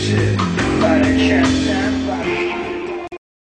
vision.